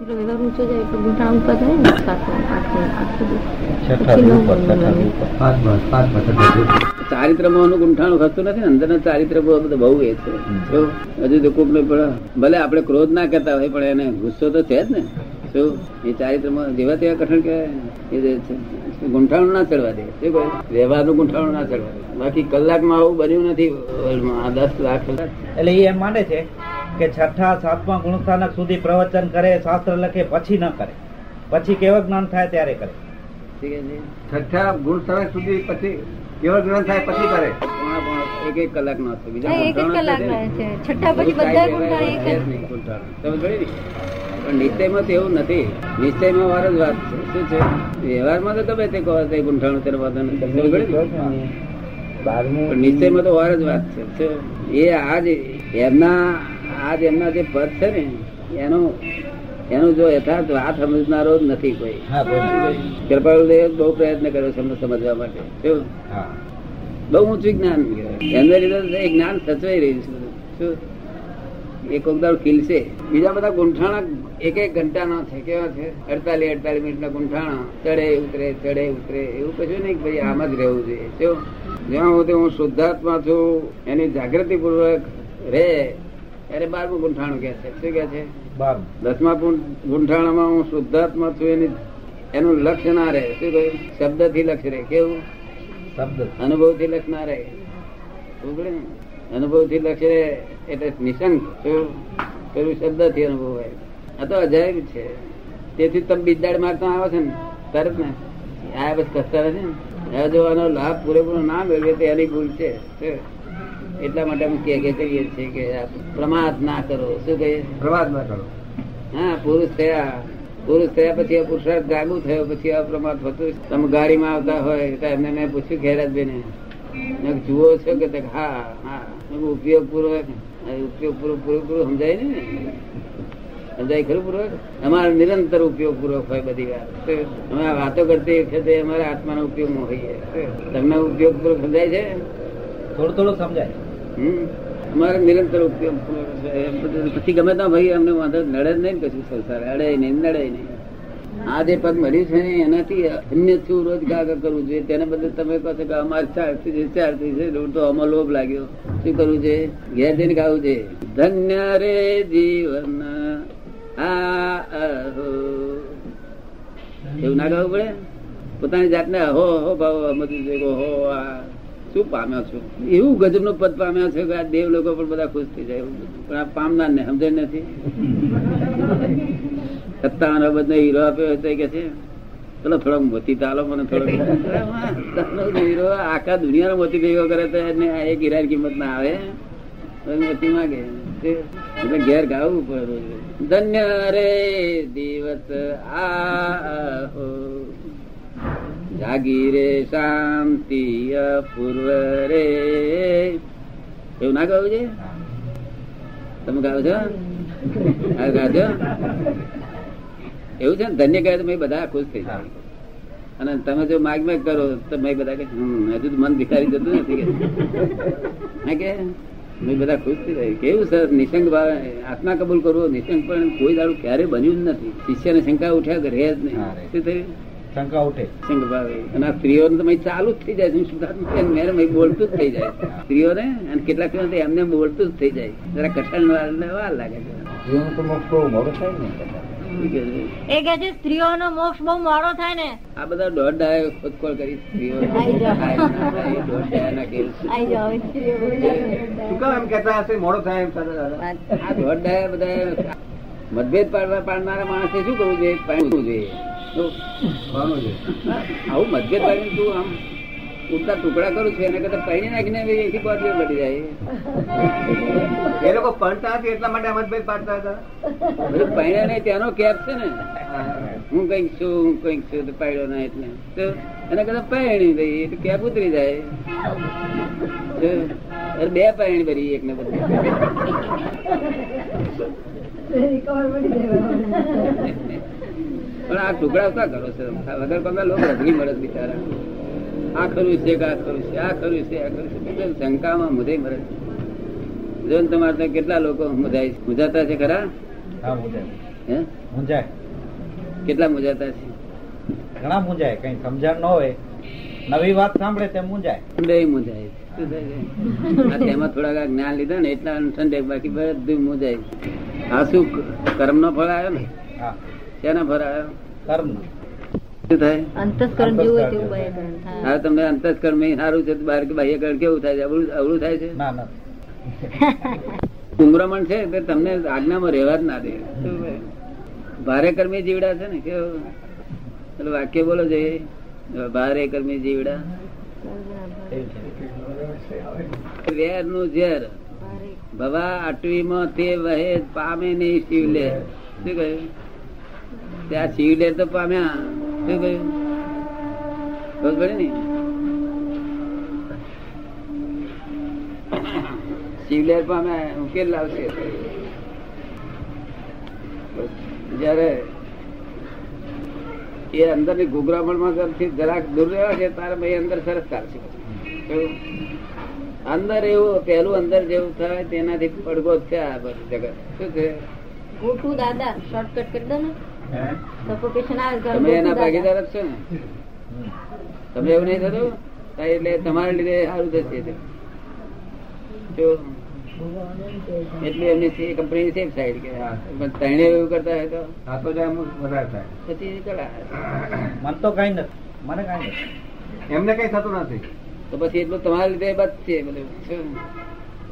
વ્યવહાર ઊંચો જાય ગુંઠાણ ઉપર થાય ને સાતમું આઠમું ચારિત્રમાં ખસતું નથી અંદર ચારિત્ર બહુ બધું બહુ એ છે. હજુ તો કોક ને પણ ભલે આપણે ક્રોધ ના કરતા હોય પણ એને ગુસ્સો તો છે જ ને. શું એ ચારિત્રમાં જેવા તેવા કઠણ કે એ ગુંઠાણું ના ચડવા દે. શું કહે? વ્યવહારનું ગુંઠાણું ના ચડવા દે. બાકી કલાકમાં આવું બન્યું નથી આ દસ લાખ. એટલે એ એમ માને છે કે છઠ્ઠા સાતમા ગુણસ્થાનક સુધી પ્રવચન કરે શાસ્ત્ર લખે પછી ન કરે. પછી કેવળ જ્ઞાન થાય ત્યારે કરે. છઠ્ઠા ગુણસ્થાનક સુધી પછી કેવળ જ્ઞાન થાય પછી કરે? એક એક કલાક નો બીજા એક એક કલાક છે છઠ્ઠા પછી બધા કાંઈ એક પણ નિશ્ચયમાં તો એવું નથી. નિશ્ચયમાં વાર જ વાત છે. શું છે? વ્યવહારમાં તો તમે તે કહો તે ગુંઠાણું તેનો વાંધો નથી. નિશ્ચયમાં તો વાર જ વાત છે? એ આજ એમના આજ એમના જે પદ છે ને એનો એનું જો યથાર્થ વાત સમજનારો જ નથી કોઈ. હા કૃપાળુદેવ બહુ પ્રયત્ન કર્યો છે સમજવા માટે. હા. બહુ ઊંચું જ્ઞાન. એમને લીધે એ જ્ઞાન સચવાઈ રહ્યું છે. એ વખત ખીલશે. બીજા બધા ગુંઠાણા એક એક ઘંટાના છે. કેવા છે? અડતાલીસ અડતાલીસ મિનિટના ગુંઠાણા. ચડે ઉતરે ચડે ઉતરે. એવું કશું નહીં ભાઈ આમ જ રહેવું જોઈએ. જ્યાં સુધી હું શુદ્ધાત્મા છું એની જાગૃતિ પૂર્વક અરે બારમું ગુંઠાણું કે છે. શું કે છે? દસમા ગુંઠાણામાં હું શુદ્ધાત્મા છું એની એનું લક્ષ્ય ના રહે. શું કહ્યું? શબ્દથી લક્ષ્ય રહે. કેવું? શબ્દ. અનુભવથી લક્ષ ના રહે? અનુભવથી લક્ષ રહે એટલે નિશંક શું? પેલું શબ્દથી અનુભવ હોય આ તો અજાયબ છે. તેથી તમે બીજદાડ મારતા આવો છે ને તરત ને. આ બસ કસ્તા રહે છે ને. હવે જો આનો લાભ પૂરેપૂરો ના મેળવે તો એની ભૂલ છે? એટલા માટે અમે કે કે કહીએ છીએ કે આ પ્રમાદ ના કરો. શું કહીએ? પ્રમાદ ના કરો. હા પુરુષ થયા. પુરુષ થયા પછી આ પુરુષાર્થ જાગુ થયો પછી આ પ્રમાદ થતું. તમે ગાડીમાં આવતા હોય તો એમને મેં પૂછ્યું ખેરાજભાઈને જુઓ છો કે હા હા. ઉપયોગ પૂર્વક ઉપયોગ પૂર્વક પૂરું પૂરું સમજાય ને? સમજાય ખરું પૂર્વક અમારે નિરંતર ઉપયોગ પૂર્વક હોય બધી વાત તો અમે વાતો કરતી વખતે અમારા આત્માનો ઉપયોગ હોઈએ. તમને ઉપયોગ પૂર્વક સમજાય છે? થોડું થોડું સમજાય. અમારે નિરંતર પછી ગમે ત્યાં ભાઈ, અમને વાંધો નડે જ નહીં કશું સંસાર. અડે નહીં, નડે નહીં. આ જે પગ મળ્યું છે ને, એનાથી અન્ય શું રોજગાર કરવું જોઈએ? તેને બદલે તમે કહો છો કે અમારે ચાર છે ચાર છે. તો આમાં લોભ લાગ્યો. શું કરવું છે? ઘેર જઈને ગાવું છે? ધન્ય રે જીવન આ એવું ના ગાવું પડે? પોતાની જાતને અહો અહો ભાવ સમજવું જોઈએ હો આ. શું પામ્યો છો? એવું ગજબનું પદ પામ્યા છે કે આ દેવ લોકો પણ બધા ખુશ થઈ જાય પણ આ પામનાર ને સમજે નથી. સત્તાવન બધો હીરો આપ્યો હતો કે છે, ચલો થોડો મોતી તાલો મને થોડો હીરો, આખા દુનિયાનો મોતી ભેગો કરે તો એને એક હીરા કિંમત ના આવે. મોતી માંગે. એટલે ઘેર ગાવું પડે. ધન્ય રે દિવસ આહો. જાગી રે શાંતિ અપૂર્વ રે એવું ના ગાવું છે? તમે ગાવ છો? ગાજો એવું છે ને? ધન્ય કહે તો મેં બધા ખુશ થઈ જાય. અને તમે જો માગ માગ કરો તો મેં બધા કે હજુ તો મન ભિખારી જતું નથી કે. હા કે? મેં બધા ખુશ થઈ જાય. કેવું સરસ નિશંક ભાવે આત્મા કબૂલ કરવો? નિશંક પણ કોઈ દાડું ક્યારે બન્યું જ નથી. શિષ્યને શંકા ઉઠ્યા કે રહે જ નહીં. શું થયું? શંકા ઉઠે. શંકા ભાવે અને આ સ્ત્રીઓને તો ચાલુ જ થઈ જાય છે. શુદ્ધાત્મા મેરે બોલતું જ થઈ જાય સ્ત્રીઓને અને કેટલાક એમને બોલતું જ થઈ જાય. જરા કઠણ વાર વાર લાગે છે. સ્ત્રીઓનો તો મોક્ષ બહુ મોડો થાય ને? એ કે છે સ્ત્રીઓનો મોક્ષ બહુ મોડો થાય ને. આ બધા દોઢ ડાય ખોદખોળ કરી સ્ત્રીઓ. શું કામ એમ કેતા હશે? મોડો થાય એમ સાથે દાદા આ દોઢ ડાયા બધા મતભેદ પાડવા પાડનારા માણસે શું કરવું જોઈએ? પાડવું જોઈએ. આવું મતભેદ પાડીને તું આમ ઉડતા ટુકડા કરું છું એના કરતા પૈણી નાખીને બી એથી બોડીઓ બળી જાય. એ લોકો પડતા હતી એટલા માટે અમદભાઈ પાડતા હતા. બધું પૈણ્યા નહીં ત્યાંનો કેપ છે ને. હું કંઈક છું હું કંઈક છું તો પાડ્યો ના એટલે. તો એના કરતા પૈણી દઈ તો કેપ ઉતરી જાય. અરે બે પૈણી ભરી એક ને બધું પણ આ ટુકડા શા કરો છો? વગર તમે લોકો રગડી મળે બિચારા. આ ખરું છે કે આ ખરું છે? આ ખરું છે આ ખરું છે. શંકામાં મધે મરે જો તમારે ત્યાં કેટલા લોકો મુજાય મુજાતા છે ખરા? મૂંઝાય કેટલા મુજાતા છે? ઘણા મુંજાય. કઈ સમજણ ન હોય. નવી વાત સાંભળે તે મુંજાય. બે મુજાય. તેમાં થોડાક જ્ઞાન લીધા ને એટલા અનુસંધે બાકી બધું મુંજાય. આ શું કર્મ નો ફળ આવ્યો ને? હા. શેના ભરાયો કર્મ. શું થાય? અંતસ્કરણ જેવું હોય તેવું બહારકરણ થાય હવે તમને અંતસ્કર્મ સારું છે બહાર કે બાહ્યકરણ કેવું થાય છે? અવળું અવળું થાય છે? ના ના. છે તે તમને આજ્ઞામાં રહેવા જ ના દે. ભારે કર્મી જીવડા છે ને કેવું? વાક્ય બોલો છે ભારે કર્મી જીવડા. વેરનું ઝેર ભવા અટવીમાં તે વહે પામે નહીં શિવલે. શું કહ્યું? ત્યાં શિવલે તો પામ્યા. શું કહ્યું? ખબર ને? શિવલેર પામ્યા, ઉકેલ લાવશે. જયારે એ અંદરની ગુગરામણથી જરાક દૂર રહેવા છે તારે ભાઈ અંદર સરસ ચાલશે અંદર એવું પેલું અંદર જેવું થાય, તેનાથી પડઘો જ છે આ જગત. શું છે? ગોટું દાદા શોર્ટકટ કરી દો ને. તમે એના ભાગીદાર જ છો ને? તમને એવું નહીં થતું? એટલે તમારા લીધે સારું થશે એટલે એમની કંપની સેફ સાઈડ કે હા. પણ તણે એવું કરતા હોય તો? આ તો જાય વધારે થાય. પછી મન તો કઈ નથી. મને કઈ નથી. એમને કઈ થતું નથી. તો પછી એટલું તમારા લીધે બચશે બધું.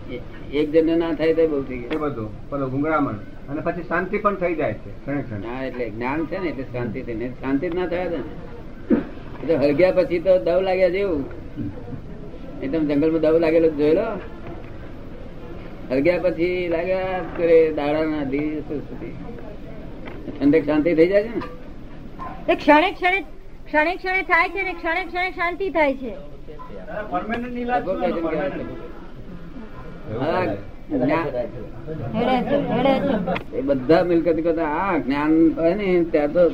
એક જણ ના થાય તો બહુ થઈ એ ગયું બધું. પેલો ગુંગળામણ અને પછી શાંતિ પણ થઈ જાય છે ક્ષણે ક્ષણે. હા એટલે જ્ઞાન છે ને એટલે શાંતિ થઈ શાંતિ જ ના થયા ને. એટલે હળગ્યા પછી તો દવ લાગ્યા જેવું. એ તમે જંગલમાં દવ લાગેલો જોયેલો હળગ્યા પછી લાગ્યા કરે દાડાના દિવસ સુધી. ઠંડક શાંતિ થઈ જાય છે ને? એ ક્ષણે ક્ષણે ક્ષણે ક્ષણે થાય છે ને ક્ષણે ક્ષણે શાંતિ થાય છે હા, જ્ઞાન- હેડે છે હેડે છે એ બધા મિલકત કરતા આ જ્ઞાન હોય ને ત્યાં તો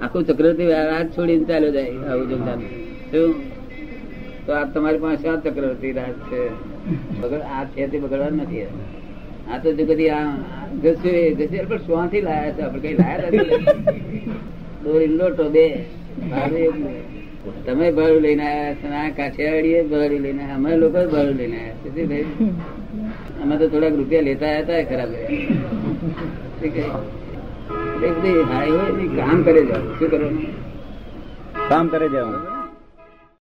આખું ચક્રવર્તી રાજ છોડીને ચાલ્યો જાય આવું જો શું? તો આ તમારી પાસે આ ચક્રવર્તી રાજ છે? બગડ આ છે તે બગડવાનું નથી આ તો કદી આ ઘસે ઘસે પણ શ્વાથી લાયા છે આપણે કઈ લાયા નથી. દોરી લોટો બે ભાડું એક. તમે ભાડું લઈને આવ્યા કાઠિયાવાડીએ ભાડું લઈને અમે લોકો ભાડું લઈને આવ્યા શું ભાઈ અમે તો થોડાક રૂપિયા લેતા આવ્યા હતા ખરાબ કામ કરે જાવ શું કરવાનું? કામ કરે જવાનું